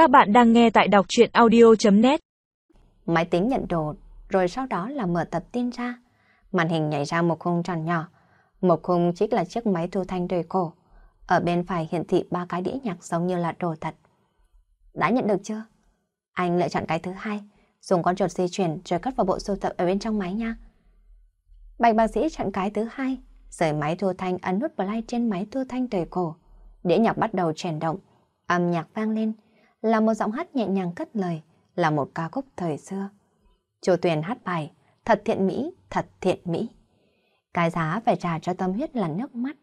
Các bạn đang nghe tại đọc chuyện audio.net Máy tính nhận đồ, rồi sau đó là mở tập tin ra. Màn hình nhảy ra một khung tròn nhỏ. Một khung chính là chiếc máy thu thanh đời cổ. Ở bên phải hiển thị ba cái đĩa nhạc giống như là đồ thật. Đã nhận được chưa? Anh lựa chọn cái thứ hai, dùng con chuột di chuyển rồi cất vào bộ sưu tập ở bên trong máy nha. Bạch bác sĩ chọn cái thứ hai, rời máy thu thanh ấn nút play trên máy thu thanh đời cổ. Đĩa nhạc bắt đầu chuyển động, âm nhạc vang lên, là một giọng hát nhẹ nhàng cất lời, là một ca khúc thời xưa. Chu Tuyền hát bài, thật thiện mỹ, thật thiện mỹ. Cái giá phải trả cho tâm huyết là nước mắt.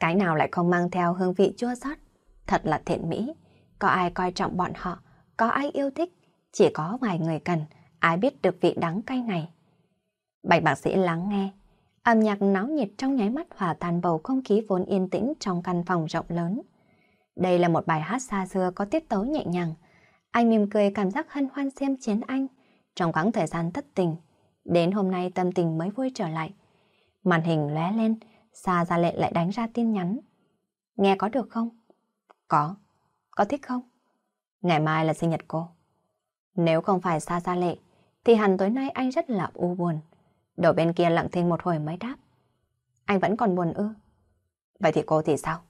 Cái nào lại không mang theo hương vị chua xót, thật là thiện mỹ. Có ai coi trọng bọn họ, có ai yêu thích, chỉ có vài người cần, ai biết được vị đắng cay này. Bạch bác sĩ lắng nghe, âm nhạc náo nhiệt trong nháy mắt hòa tan bầu không khí vốn yên tĩnh trong căn phòng rộng lớn. Đây là một bài hát xa xưa có tiết tấu nhẹ nhàng. Anh mỉm cười cảm giác hân hoan xem chiến anh trong quãng thời gian thất tình. Đến hôm nay tâm tình mới vui trở lại. Màn hình lóe lên, xa Gia Lệ lại đánh ra tin nhắn. Nghe có được không? Có. Có thích không? Ngày mai là sinh nhật cô. Nếu không phải xa Gia Lệ, thì hẳn tối nay anh rất là u buồn. Đầu bên kia lặng thinh một hồi mới đáp. Anh vẫn còn buồn ư? Vậy thì cô thì sao?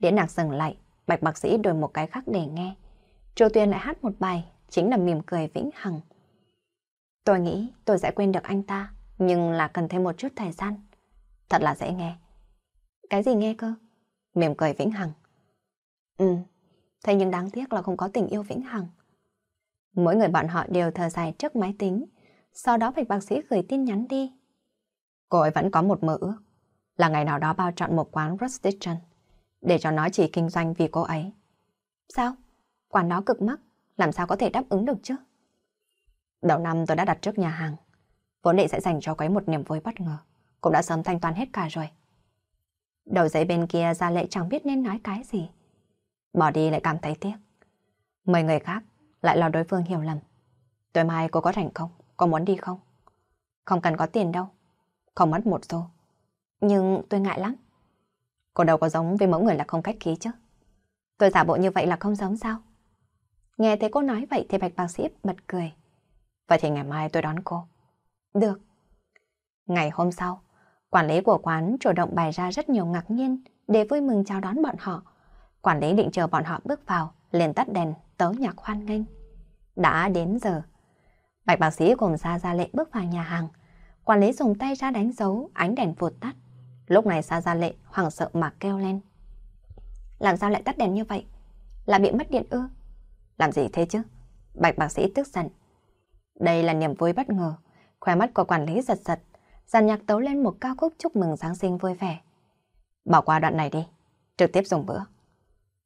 Đĩa nhạc dừng lại, bạch bác sĩ đổi một cái khác để nghe. Châu Tuyên lại hát một bài, chính là mỉm cười vĩnh hằng. Tôi nghĩ tôi sẽ quên được anh ta, nhưng là cần thêm một chút thời gian. Thật là dễ nghe. Cái gì nghe cơ? Mỉm cười vĩnh hằng. Ừ, thế nhưng đáng tiếc là không có tình yêu vĩnh hằng. Mỗi người bọn họ đều thở dài trước máy tính, sau đó bạch bác sĩ gửi tin nhắn đi. Cô ấy vẫn có một mơ ước, là ngày nào đó bao chọn một quán Rustition để cho nó chỉ kinh doanh vì cô ấy. Sao? quản nó cực mắc, làm sao có thể đáp ứng được chứ? Đầu năm tôi đã đặt trước nhà hàng, vốn định sẽ dành cho quấy một niềm vui bất ngờ, cũng đã sớm thanh toán hết cả rồi. Đầu giấy bên kia ra lệ chẳng biết nên nói cái gì. Bỏ đi lại cảm thấy tiếc. Mời người khác lại lo đối phương hiểu lầm. Tối mai cô có rảnh không? Có muốn đi không? Không cần có tiền đâu. Không mất một xu. Nhưng tôi ngại lắm. Cô đâu có giống với mẫu người là không cách khí chứ. Tôi giả bộ như vậy là không giống sao? Nghe thấy cô nói vậy thì bạch bác sĩ bật cười. Vậy thì ngày mai tôi đón cô. Được. Ngày hôm sau, quản lý của quán chủ động bày ra rất nhiều ngạc nhiên để vui mừng chào đón bọn họ. Quản lý định chờ bọn họ bước vào, liền tắt đèn, tấu nhạc hoan nghênh. Đã đến giờ. Bạch bác sĩ cùng ra ra lệ bước vào nhà hàng. Quản lý dùng tay ra đánh dấu, ánh đèn vụt tắt. Lúc này Sa Gia Lệ hoảng sợ mà kêu lên. Làm sao lại tắt đèn như vậy? Là bị mất điện ư? Làm gì thế chứ? Bạch bác sĩ tức giận. Đây là niềm vui bất ngờ. Khoe mắt của quản lý giật giật. Giàn nhạc tấu lên một ca khúc chúc mừng Giáng sinh vui vẻ. Bỏ qua đoạn này đi. Trực tiếp dùng bữa.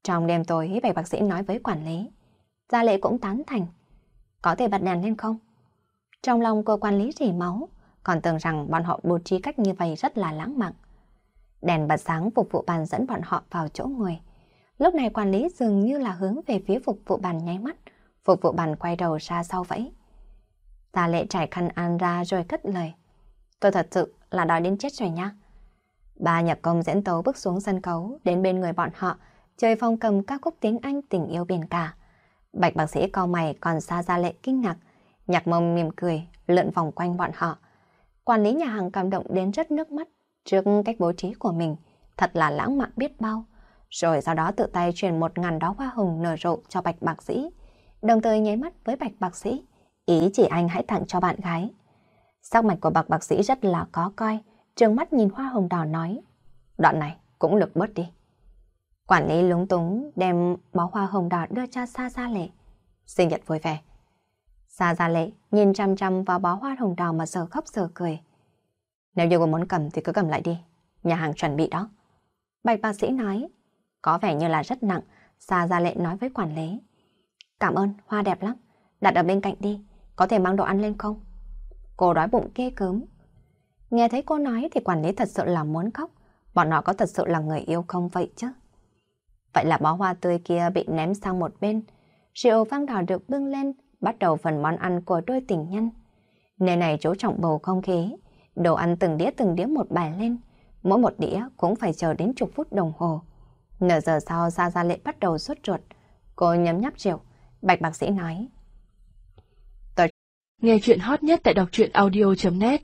Trong đêm tối, bạch bác sĩ nói với quản lý. Gia Lệ cũng tán thành. Có thể bật đèn lên không? Trong lòng cô quản lý rỉ máu, còn tưởng rằng bọn họ bố trí cách như vậy rất là lãng mạn. Đèn bật sáng phục vụ bàn dẫn bọn họ vào chỗ ngồi. Lúc này quản lý dường như là hướng về phía phục vụ bàn nháy mắt. Phục vụ bàn quay đầu ra sau vẫy. Tà lệ trải khăn ăn ra rồi cất lời. Tôi thật sự là đói đến chết rồi nha. Ba nhạc công dẫn tấu bước xuống sân khấu đến bên người bọn họ, chơi phong cầm các khúc tiếng Anh tình yêu biển cả. Bạch bác sĩ co mày còn xa ra lệ kinh ngạc. Nhạc mông mỉm cười, lượn vòng quanh bọn họ. Quản lý nhà hàng cảm động đến rất nước mắt trước cách bố trí của mình, thật là lãng mạn biết bao. Rồi sau đó tự tay truyền một ngàn đó hoa hồng nở rộ cho bạch bác sĩ, đồng thời nháy mắt với bạch bác sĩ, ý chỉ anh hãy tặng cho bạn gái. Sắc mạch của bạch bác sĩ rất là có coi, trường mắt nhìn hoa hồng đỏ nói, đoạn này cũng lực bớt đi. Quản lý lúng túng đem bó hoa hồng đỏ đưa cho Sa Gia Lệ. Sinh nhật vui vẻ. Sa Gia Lệ nhìn chăm chăm vào bó hoa hồng đỏ mà giờ khóc giờ cười. Nếu như cô muốn cầm thì cứ cầm lại đi. Nhà hàng chuẩn bị đó. Bạch bác sĩ nói. Có vẻ như là rất nặng. xa ra Lệ nói với quản lý. Cảm ơn, hoa đẹp lắm. Đặt ở bên cạnh đi. Có thể mang đồ ăn lên không? Cô đói bụng kê cớm. Nghe thấy cô nói thì quản lý thật sự là muốn khóc. Bọn nó có thật sự là người yêu không vậy chứ? Vậy là bó hoa tươi kia bị ném sang một bên. Rượu vang đỏ được bưng lên, bắt đầu phần món ăn của đôi tình nhân. Nơi này chú trọng bầu không khí, đồ ăn từng đĩa từng đĩa một bài lên, mỗi một đĩa cũng phải chờ đến chục phút đồng hồ. Nửa giờ sau Gia Gia Lệ bắt đầu sốt ruột, cô nhấm nháp rượu, Bạch bác sĩ nói. Nghe chuyện hot nhất tại đọc truyện audio.net